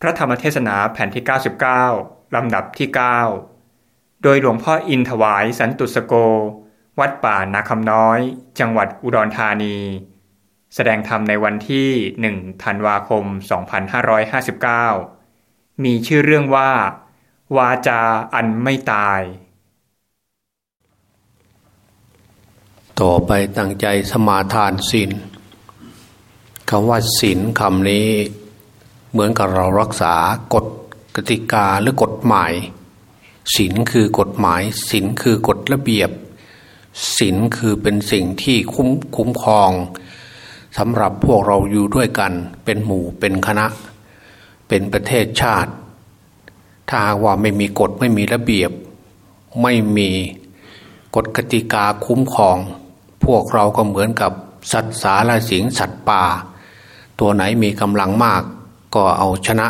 พระธรรมเทศนาแผ่นที่ 99 ลำดับที่ 9 โดยหลวงพ่ออินถวายสันตุสโก วัดป่านาคำน้อย จังหวัดอุดรธานี แสดงธรรมในวันที่ 1 ธันวาคม 2559 มีชื่อเรื่องว่า วาจาอันไม่ตาย ต่อไปตั้งใจสมาทานศีลคำว่าศีลคำนี้ เหมือนกับเรารักษากฎกติกาหรือกฎหมายศีลคือกฎหมายศีลคือกฎระเบียบศีลคือเป็นสิ่งที่คุ้มคุ้มครองสำหรับพวกเราอยู่ด้วยกัน เป็นหมู่เป็นคณะ เป็นประเทศชาติ ถ้าว่าไม่มีกฎไม่มีระเบียบ ไม่มีกฎกติกาคุ้มครอง พวกเราก็เหมือนกับสัตว์สาราสิงสัตว์ป่า ตัวไหนมีกำลังมาก ก็เอาชนะ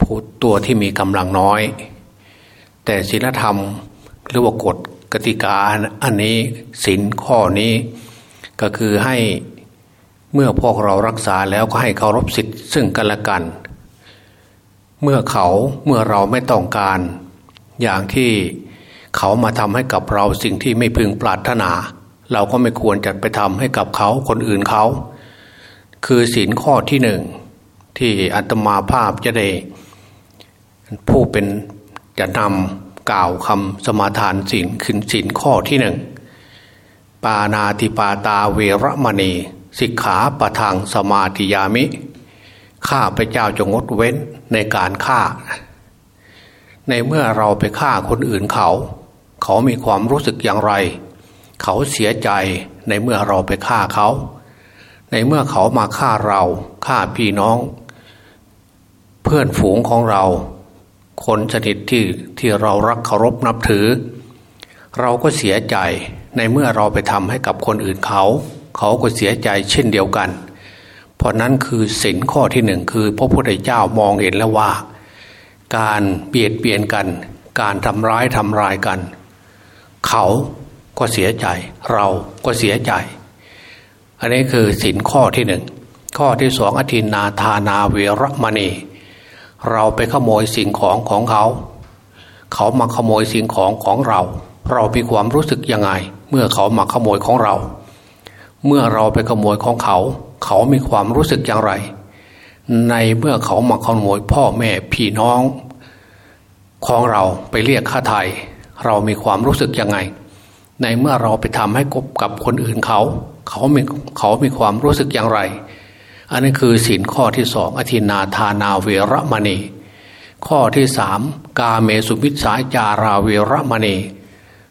ผู้ตัวที่มีกำลังน้อย แต่ศีลธรรมหรือว่ากฎกติกาอันนี้ศีลข้อนี้ ก็คือให้เมื่อพวกเรารักษาแล้วก็ให้เคารพสิทธิ์ซึ่งกันและกัน เมื่อเขาเมื่อเราไม่ต้องการ อย่างที่เขามาทำให้กับเราสิ่งที่ไม่พึงปรารถนา เราก็ไม่ควรจะไปทำให้กับเขาคนอื่นเขา คือศีลข้อที่หนึ่ง ที่อัตมาภาพจะได้ผู้เป็นจะนำกล่าวคำสมาทานศีลขึ้นศีลข้อที่หนึ่งปานาติปาตาเวรมณี สิกขาปะทางสมาธิยามิ ข้าพเจ้าจงงดเว้นในการฆ่า ในเมื่อเราไปฆ่าคนอื่นเขา เขามีความรู้สึกอย่างไร เขาเสียใจในเมื่อเราไปฆ่าเขา ในเมื่อเขามาฆ่าเราฆ่าพี่น้อง เพื่อนฝูงของเรา คนสนิทที่ที่เรารักเคารพนับถือ เราก็เสียใจในเมื่อเราไปทำให้กับคนอื่นเขา เขาก็เสียใจเช่นเดียวกัน เพราะนั้นคือสินข้อที่หนึ่งคือ พระพุทธเจ้ามองเห็นแล้วว่า การเบียดเบียนกัน การทำร้ายทำลายกัน เขาก็เสียใจ เราก็เสียใจ อันนี้คือสินข้อที่หนึ่งข้อที่สองอธินาทานาเวรมณี เราไปขโมยสิ่งของของเขา เขามาขโมยสิ่งของของเรา เรามีความรู้สึกยังไง เมื่อเขามาขโมยของเรา เมื่อเราไปขโมยของเขา เขามีความรู้สึกอย่างไร ในเมื่อเขามาขโมยพ่อแม่พี่น้อง ของเราไปเรียกค่าไถ่เรามีความรู้สึกยังไง ในเมื่อเราไปทำให้กบกับคนอื่นเขา เขามีเขามีความรู้สึกอย่างไร อันนี้คือสินข้อที่สองอธินาทานาเวรมณี ข้อที่สามกาเมสุมิสาจาราเวรมณี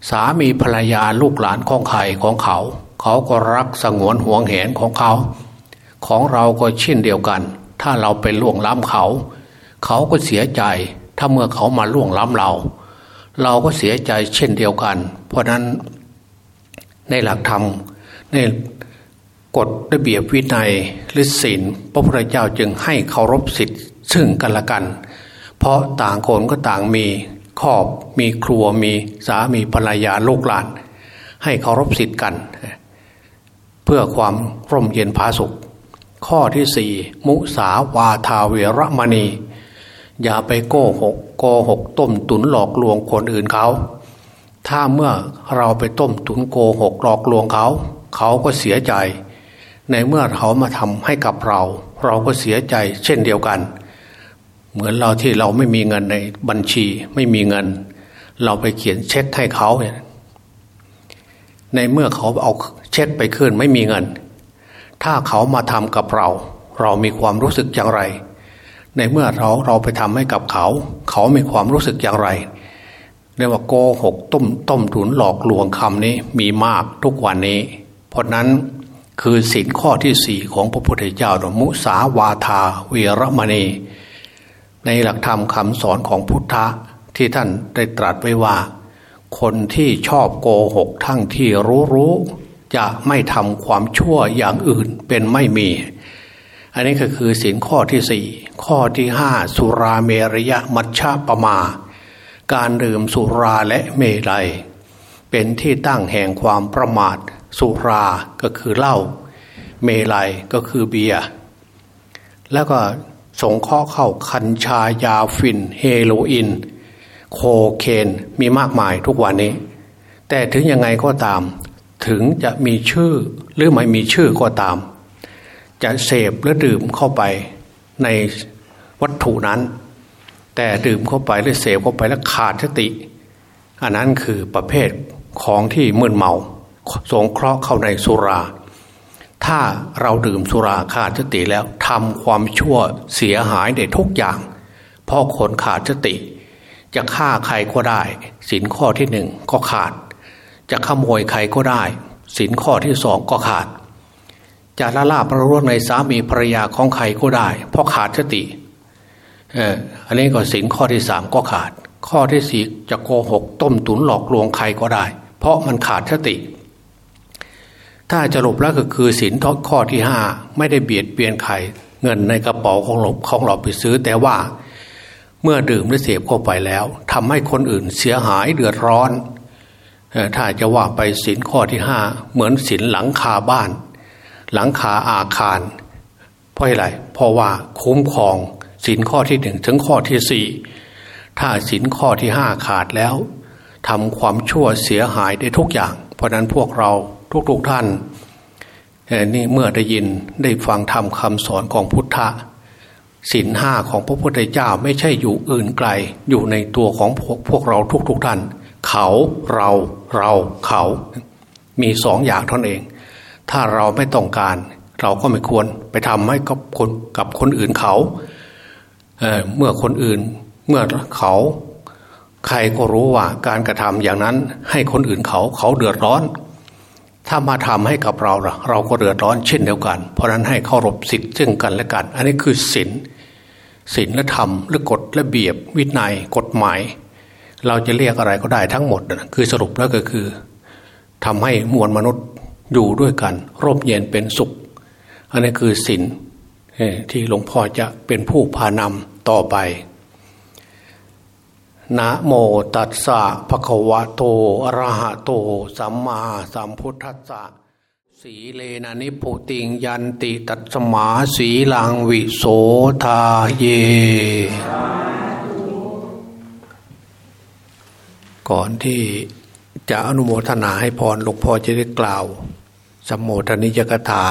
สามีภรรยาลูกหลานของใครของเขา เขาก็รักสงวนห่วงแหนของเขา ของเราก็เช่นเดียวกัน ถ้าเราไปล่วงล้ำเขา เขาก็เสียใจถ้าเมื่อเขามาล่วงล้ำเรา เราก็เสียใจเช่นเดียวกัน เพราะนั้นในหลักธรรมใน กฎระเบียบวินัยหรือศีลพระพุทธเจ้าจึงให้เคารพสิทธิ์ซึ่งกันและกัน เพราะต่างคนก็ต่างมีครอบมีครัวมีสามีภรรยาลูกหลาน ให้เคารพสิทธิ์กัน เพื่อความร่มเย็นผาสุข ข้อที่สี่มุสาวาทาเวรมณี อย่าไปโกหกโกหกต้มตุนหลอกลวงคนอื่นเขาถ้าเมื่อเราไปต้มตุนโกหกหลอกลวงเขา เขาก็เสียใจ ในเมื่อเขามาทำให้กับเรา เราก็เสียใจเช่นเดียวกัน เหมือนเราที่เราไม่มีเงินในบัญชีไม่มีเงิน เราไปเขียนเช็คให้เขาเนี่ยในเมื่อเขาเอาเช็คไปขึ้นไม่มีเงิน ถ้าเขามาทำกับเรา เรามีความรู้สึกอย่างไร ในเมื่อเราเราไปทำให้กับเขา เขามีความรู้สึกอย่างไรเรียกว่าโกหกต้มต้มถุนหลอกลวงคำนี้มีมากทุกวันนี้ เพราะนั้น คือสินข้อที่สี่ของพระพุทธเจ้ามุสาวาทาเวรมณี ในหลักธรรมคำสอนของพุทธะที่ท่านได้ตรัสไว้ว่า คนที่ชอบโกหกทั้งที่รู้รู้จะไม่ทำความชั่วอย่างอื่นเป็นไม่มี อันนี้ก็คือสินข้อที่สี่ข้อที่ห้าสุราเมรยะมัชฌะปมา การดื่มสุราและเมลัย เป็นที่ตั้งแห่งความประมาท สุราก็คือเหล้าเมลัยก็คือเบียร์แล้วก็สงเคราะห์เข้าคัญชายาฟิน เฮโรอีนโคเคนมีมากมายทุกวันนี้ แต่ถึงยังไงก็ตาม ถึงจะมีชื่อหรือไม่มีชื่อก็ตาม จะเสพหรือดื่มเข้าไปในวัตถุนั้น แต่ดื่มเข้าไปหรือเสพเข้าไปแล้วขาดสติ อันนั้นคือประเภทของที่มึนเมา สงเคราะห์เข้าในสุรา ถ้าเราดื่มสุราขาดสติแล้วทำความชั่วเสียหายได้ทุกอย่าง เพราะคนขาดสติ จะฆ่าใครก็ได้สินข้อที่หนึ่งก็ขาด จะขโมยใครก็ได้สินข้อที่สองก็ขาด จะละลาบประรวในสามีภรรยาของใครก็ได้ เพราะขาดสติอออันนี้ก็สินข้อที่สามก็ขาด ข้อที่สี่จะโกหกต้มตุนหลอกลวงใครก็ได้ เพราะมันขาดสติ ถ้าจะหลบแล้วก็คือสินข้อที่ห้าไม่ได้เบียดเบียนใครเงินในกระเป๋าของหลบของเราไปซื้อ แต่ว่าเมื่อดื่มและเสพเข้าไปแล้วทำให้คนอื่นเสียหายเดือดร้อนถ้าจะว่าไปสินข้อที่ห้าเหมือนสินหลังคาบ้าน หลังคาอาคาร เพราะอะไรเพราะว่าคุ้มครองสินข้อที่หนึ่งถึงข้อที่สี่ถ้าสินข้อที่ห้าขาดแล้วทำความชั่วเสียหายได้ทุกอย่าง เพราะนั้นพวกเรา ทุกๆท่านนี่เมื่อได้ยินได้ฟังธรรมคำสอนของพุทธะสินห้าของพระพุทธเจ้าไม่ใช่อยู่อื่นไกล อยู่ในตัวของพวกพวกเราทุกๆท่าน เขาเราเราเขา มีสองอย่างเท่านั้นเอง ถ้าเราไม่ต้องการ เราก็ไม่ควรไปทำให้กับคนกับคนอื่นเขาเเมื่อคนอื่นเมื่อเขาใครก็รู้ว่าการกระทำอย่างนั้นให้คนอื่นเขาเขาเดือดร้อน ถ้ามาทำให้กับเราเราก็เดือดร้อนเช่นเดียวกัน เพราะนั้นให้เคารพสิทธิ์ซึ่งกันและกัน อันนี้คือศีลศีลและธรรมหรือกฎระเบียบ วินัยกฎหมาย เราจะเรียกอะไรก็ได้ทั้งหมดนะคือสรุปแล้วก็คือทำให้มวลมนุษย์อยู่ด้วยกัน ร่มเย็นเป็นสุข อันนี้คือศีลที่หลวงพ่อจะเป็นผู้พานำต่อไป นะโมตัสสะภะคะวะโตอะระหะโต สัมมาสัมพุทธัสสะสีเลนะนิพุติงยันติตัสมาสีลังวิโสทาเย ก่อนที่จะอนุโมทนาให้พรหลวงพ่อจะได้กล่าว สมโภชนิยกถา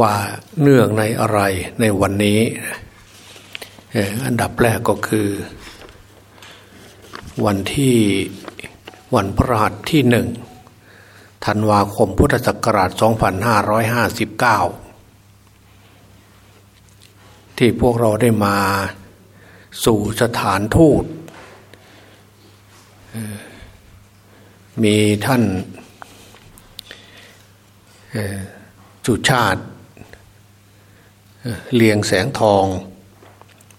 ว่าเนื่องในอะไรในวันนี้ อันดับแรกก็คือ วันที่วันพระหัสที่หนึ่งธันวาคมพุทธศักราช 2559 ที่พวกเราได้มาสู่สถานทูต มีท่านจุชาติเลียงแสงทอง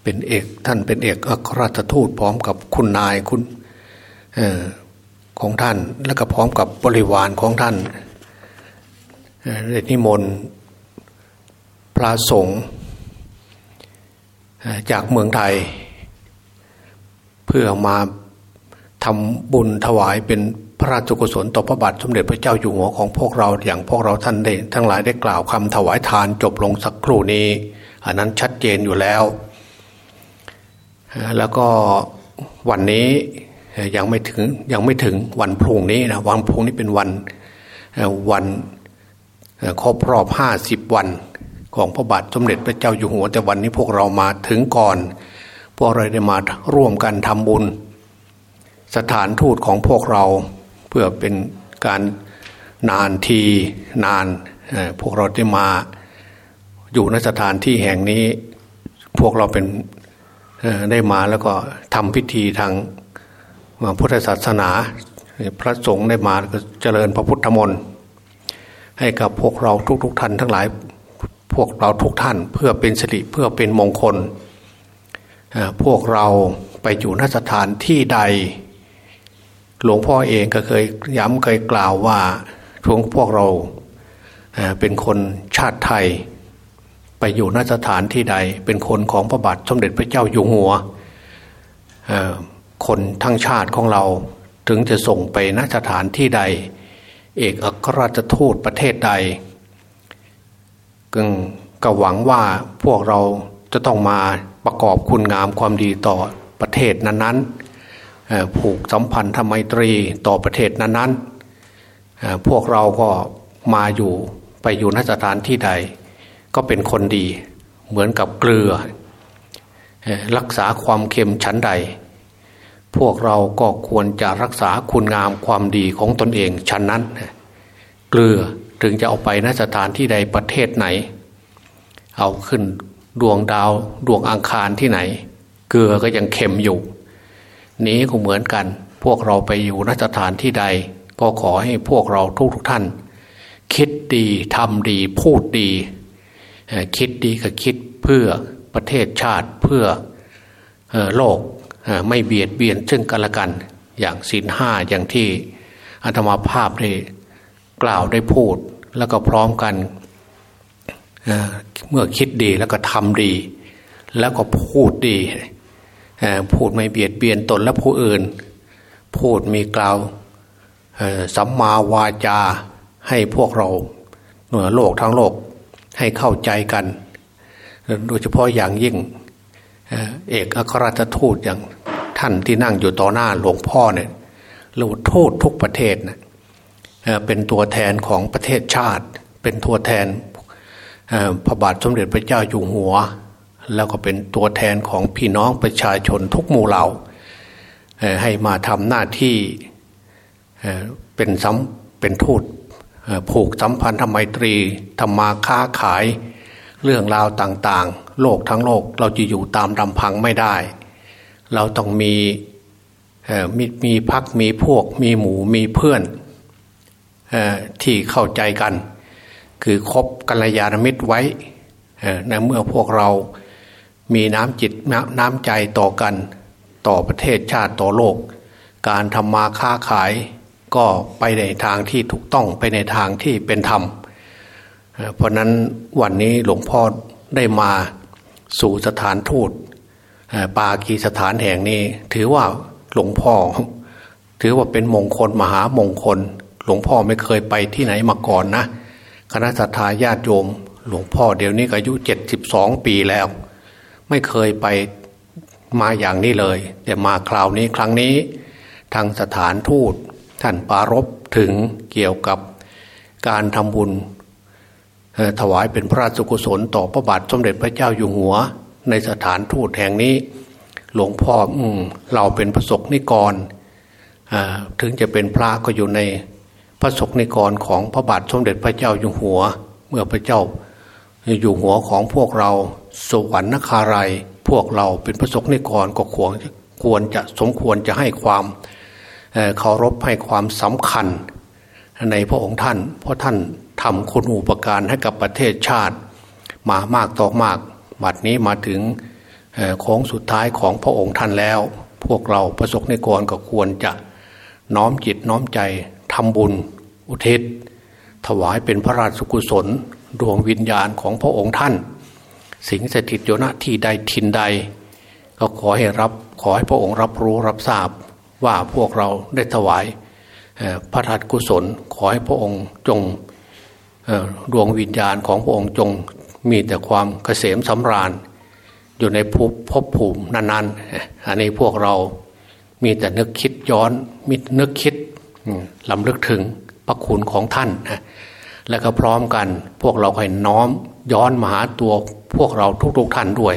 เป็นเอกท่านเป็นเอกอัครราชทูตพร้อมกับคุณนายคุณอของท่าน และก็พร้อมกับบริวารของท่านได้นิมนต์พระสงฆ์จากเมืองไทย เพื่อมาทำบุญถวายเป็นพระราชกุศลต่อพระบาทสมเด็จพระเจ้าอยู่หัวของพวกเราอย่างพวกเราท่านได้ทั้งหลายได้กล่าวคำถวายทานจบลงสักครู่นี้ อันนั้นชัดเจนอยู่แล้ว แล้วก็วันนี้ยังไม่ถึงยังไม่ถึงวันพรุ่งนี้นะวันพรุ่งนี้เป็นวันวันครบรอบห้าสิบวัน ของพระบาทสมเด็จพระเจ้าอยู่หัวแต่วันนี้พวกเรามาถึงก่อน พวกเราได้มาร่วมกันทำบุญ สถานทูตของพวกเราเพื่อเป็นการนานทีนานพวกเราได้มาอยู่ในสถานที่แห่งนี้ พวกเราเป็น ได้มาแล้วก็ทำพิธีทางพุทธศาสนา พระสงฆ์ได้มาเจริญพระพุทธมนต์ให้กับพวกเราทุกๆทท่านทั้งหลายพวกเราทุกท่านเพื่อเป็นสิริเพื่อเป็นมงคล พวกเราไปอยู่นสถานที่ใด หลวงพ่อเองก็เคยย้ำเคยกล่าวว่าช่วงพวกเราเป็นคนชาติไทย ไปอยู่นสถานที่ใด เป็นคนของพระบาทสมเด็จพระเจ้าอยู่หัวคนทั้งชาติของเราถึงจะส่งไปนสถานที่ใด เอกอัครราชทูตประเทศใดกึงก็หวังว่าพวกเราจะต้องมาประกอบคุณงามความดีต่อประเทศนั้นๆผูกสัมพันธไมตรีต่อประเทศนั้นๆพวกเราก็มาอยู่ไปอยู่นสถานที่ใด ก็เป็นคนดี เหมือนกับเกลือ รักษาความเค็มชั้นใด พวกเราก็ควรจะรักษาคุณงามความดีของตนเองชั้นนั้น เกลือถึงจะเอาไปนสถานที่ใดประเทศไหน เอาขึ้นดวงดาวดวงอังคารที่ไหน เกลือก็ยังเค็มอยู่ นี้ก็เหมือนกัน พวกเราไปอยู่นสถานที่ใด ก็ขอให้พวกเราทุกทุกท่าน คิดดีทำดีพูดดี คิดดีก็คิดเพื่อประเทศชาติเพื่อโลกไม่เบียดเบียนซึ่งกันและกัน อย่างศีลห้าอย่างที่อาตมาภาพได้กล่าวได้พูด แล้วก็พร้อมกันเมื่อคิดดีแล้วก็ทำดี แล้วก็พูดดีพูดไม่เบียดเบียนตนและผู้อื่น พูดมีกล่าวสัมมาวาจาให้พวกเราเหนือโลกทั้งโลก ให้เข้าใจกัน โดยเฉพาะอย่างยิ่งเอกอัครราชทูตอย่างท่านที่นั่งอยู่ต่อหน้าหลวงพ่อเนี่ยเราทูตทุกประเทศนะเป็นตัวแทนของประเทศชาติ เป็นตัวแทนพระบาทสมเด็จพระเจ้าอยู่หัว แล้วก็เป็นตัวแทนของพี่น้องประชาชนทุกหมู่เหล่าให้มาทำหน้าที่เป็นซ้ำเป็นทูต ผูกสัมพันธไมตรีทำมาค้าขาย เรื่องราวต่างๆ โลกทั้งโลกเราจะอยู่ตามลำพังไม่ได้ เราต้องมีมีมีพักมีพวกมีหมู่มีเพื่อนที่เข้าใจกัน คือคบกัลยาณมิตรไว้ในเมื่อพวกเรามีน้ำจิตน้ำใจต่อกัน ต่อประเทศชาติต่อโลก การทำมาค้าขาย ก็ไปในทางที่ถูกต้องไปในทางที่เป็นธรรม เพราะนั้นวันนี้หลวงพ่อได้มาสู่สถานทูตปากีสถานแห่งนี้ ถือว่าหลวงพ่อ ถือว่าเป็นมงคลมหามงคล หลวงพ่อไม่เคยไปที่ไหนมาก่อนนะ คณะสัตยาญาติโยม หลวงพ่อเดี๋ยวนี้อายุเจ็ดสิบสองปีแล้ว ไม่เคยไปมาอย่างนี้เลย แต่มาคราวนี้ครั้งนี้ ทางสถานทูต ท่านปารบถึงเกี่ยวกับการทำบุญถวายเป็นพระราชกุศลต่อพระบาทสมเด็จพระเจ้าอยู่หัว ในสถานทูตแห่งนี้ หลวงพ่ออเราเป็นพระสกนิกรถึงจะเป็นพระก็อยู่ในพระสกนิกรของพระบาทสมเด็จพระเจ้าอยู่หัว เมื่อพระเจ้าอยู่หัวของพวกเราสวรรคารัยพวกเราเป็นพระสกนิกรก็ควรควรจะสมควรจะให้ความ เคารพให้ความสำคัญในพระองค์ท่าน เพราะท่านทำคุณูปการให้กับประเทศชาติ มามากต่อมากบัดนี้มาถึงโค้งสุดท้ายของพระองค์ท่านแล้ว พวกเราประสบในกรก็ควรจะน้อมจิตน้อมใจทำบุญ อุทิศ ถวายเป็นพระราชกุศลดวงวิญญาณของพระองค์ท่าน สิงสถิตโยนะที่ใดทินใด ก็ขอให้รับขอให้พระองค์รับรู้รับทราบ ว่าพวกเราได้ถวายพระธาตุกุศลขอให้พระองค์จงดวงวิญญาณของพระองค์จงมีแต่ความเกษมสำราญ อยู่ในภพภพภูมินั้นๆอันนี้พวกเรามีแต่นึกคิดย้อนมินึกคิดลำลึกถึงพระคุณของท่านและก็พร้อมกันพวกเราให้น้อมย้อนมาหาตัวพวกเราทุกๆท่านด้วย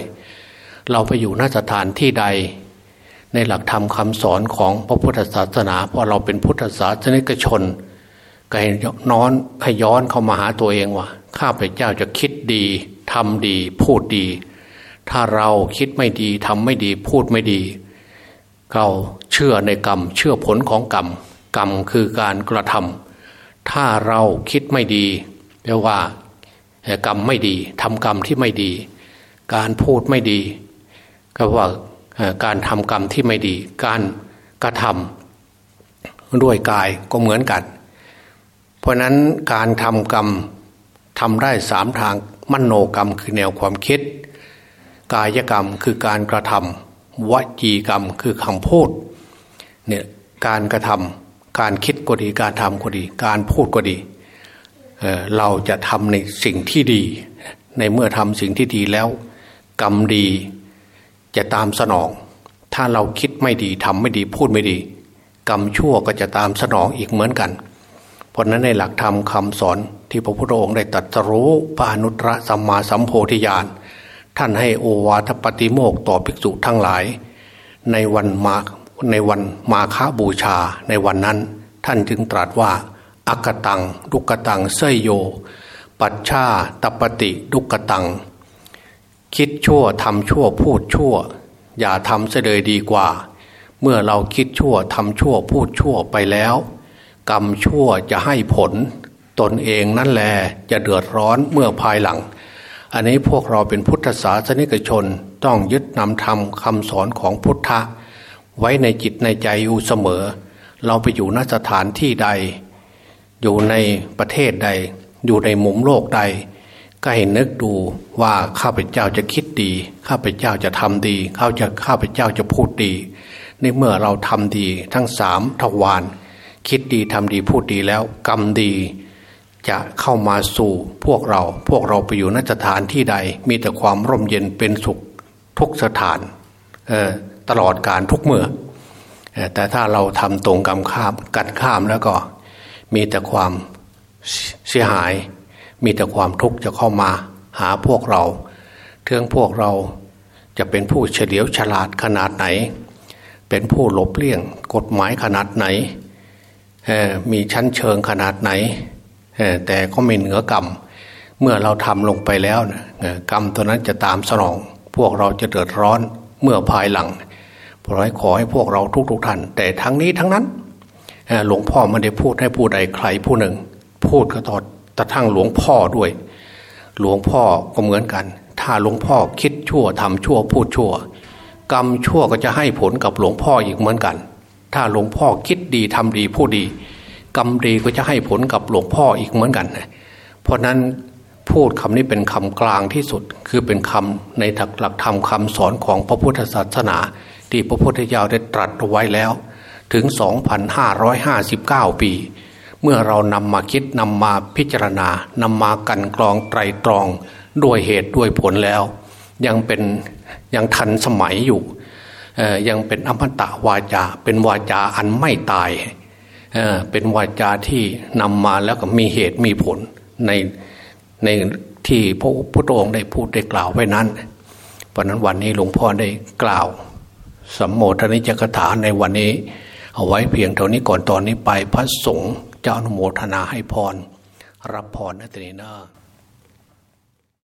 เราไปอยู่นสถานที่ใด ในหลักธรรมคำสอนของพระพุทธศาสนาเพราะเราเป็นพุทธศาสนิกชนก็ให้น้อนให้ย้อนเข้ามาหาตัวเองว่าข้าพเจ้าจะคิดดีทำดีพูดดี ถ้าเราคิดไม่ดีทำไม่ดีพูดไม่ดี เราเชื่อในกรรม เชื่อผลของกรรม กรรมคือการกระทำถ้าเราคิดไม่ดีแปลว่ากรรมไม่ดีทำกรรมที่ไม่ดี การพูดไม่ดี ก็ว่า การทำกรรมที่ไม่ดี การกระทำด้วยกายก็เหมือนกัน เพราะนั้นการทำกรรมทำได้สามทางมโนกรรมคือแนวความคิด กายกรรมคือการกระทำวจีกรรมคือคำพูดเนี่ยการกระทำการคิดก็ดีการทำก็ดี การพูดก็ดีเเราจะทำในสิ่งที่ดี ในเมื่อทำสิ่งที่ดีแล้ว กรรมดี จะตามสนอง ถ้าเราคิดไม่ดีทำไม่ดีพูดไม่ดี กรรมชั่วก็จะตามสนองอีกเหมือนกัน เพราะนั้นในหลักธรรมคำสอนที่พระพุทธองค์ได้ตรัสรู้ปานุตระสัมมาสัมโพธิญาณท่านให้โอวาทปฏิโมกต่อภิกษุทั้งหลาย ในวันมาในวันมาฆบูชาในวันนั้น ท่านจึงตรัสว่าอักตัง ดุกตังเสยโย ปัชชาตปฏิดุกตัง คิดชั่วทำชั่วพูดชั่ว อย่าทำเสดยดีกว่า เมื่อเราคิดชั่วทำชั่วพูดชั่วไปแล้ว กรรมชั่วจะให้ผล ตนเองนั่นแหละจะเดือดร้อนเมื่อภายหลัง อันนี้พวกเราเป็นพุทธศาสนิกชนต้องยึดนำธรรมคำสอนของพุทธะ ไว้ในจิตในใจอยู่เสมอ เราไปอยู่นสถานที่ใด อยู่ในประเทศใด อยู่ในมุมโลกใด ก็ให้นึกดูว่าข้าพเจ้าจะคิดดี ข้าพเจ้าจะทำดีข้าจะข้าพเจ้าจะพูดดี ในเมื่อเราทำดีทั้งสามทวารคิดดีทำดีพูดดีแล้ว กรรมดี จะเข้ามาสู่พวกเรา พวกเราไปอยู่นสถานที่ใด มีแต่ความร่มเย็นเป็นสุขทุกสถานตลอดการทุกเมื่อแต่ถ้าเราทำตรงกับข้ามกันข้ามแล้วก็มีแต่ความเสียหาย มีแต่ความทุกข์จะเข้ามาหาพวกเราเทืองพวกเราจะเป็นผู้เฉลียวฉลาดขนาดไหน เป็นผู้หลบเลี่ยงกฎหมายขนาดไหน มีชั้นเชิงขนาดไหน แต่ก็ม่เหนือกรรม เมื่อเราทำลงไปแล้วกรรมตัวนั้นจะตามสนอง พวกเราจะเดือดร้อนเมื่อภายหลังขอให้ขอให้พวกเราทุกๆทท่าน แต่ทั้งนี้ทั้งนั้นหลวงพ่อไม่ได้พูดให้ผู้ใดใครผู้หนึ่ง พูดก็ตอด ตะทั้งหลวงพ่อด้วย หลวงพ่อก็เหมือนกัน ถ้าหลวงพ่อคิดชั่วทำชั่วพูดชั่ว กรรมชั่วก็จะให้ผลกับหลวงพ่ออีกเหมือนกัน ถ้าหลวงพ่อคิดดีทำดีพูดดี กรรมดีก็จะให้ผลกับหลวงพ่ออีกเหมือนกันเพราะนั้นพูดคำนี้เป็นคำกลางที่สุด คือเป็นคำในหลักธรรมคาสอนของพระพุทธศาสนา ที่พระพุทธเจ้าได้ตรัสไว้แล้ว ถึง 2,559 ปี เมื่อเรานำมาคิดนำมาพิจารณานำมากันกรองไตรตรองด้วยเหตุด้วยผลแล้ว ยังเป็นยังทันสมัยอยู่ยังเป็นอมตะวาจา เป็นวาจาอันไม่ตายเเป็นวาจาที่นำมาแล้วก็มีเหตุมีผลในในที่พระพุทธองค์ได้พูดได้กล่าวไว้นั้นเพราะนั้นวันนี้หลวงพ่อได้กล่าวสัมโมทนิจกถาในวันนี้ เอาไว้เพียงเท่านี้ก่อนตอนนี้ไปพระสงฆ์ จ้าอนุโมทนาให้พร รับพรนะตีนา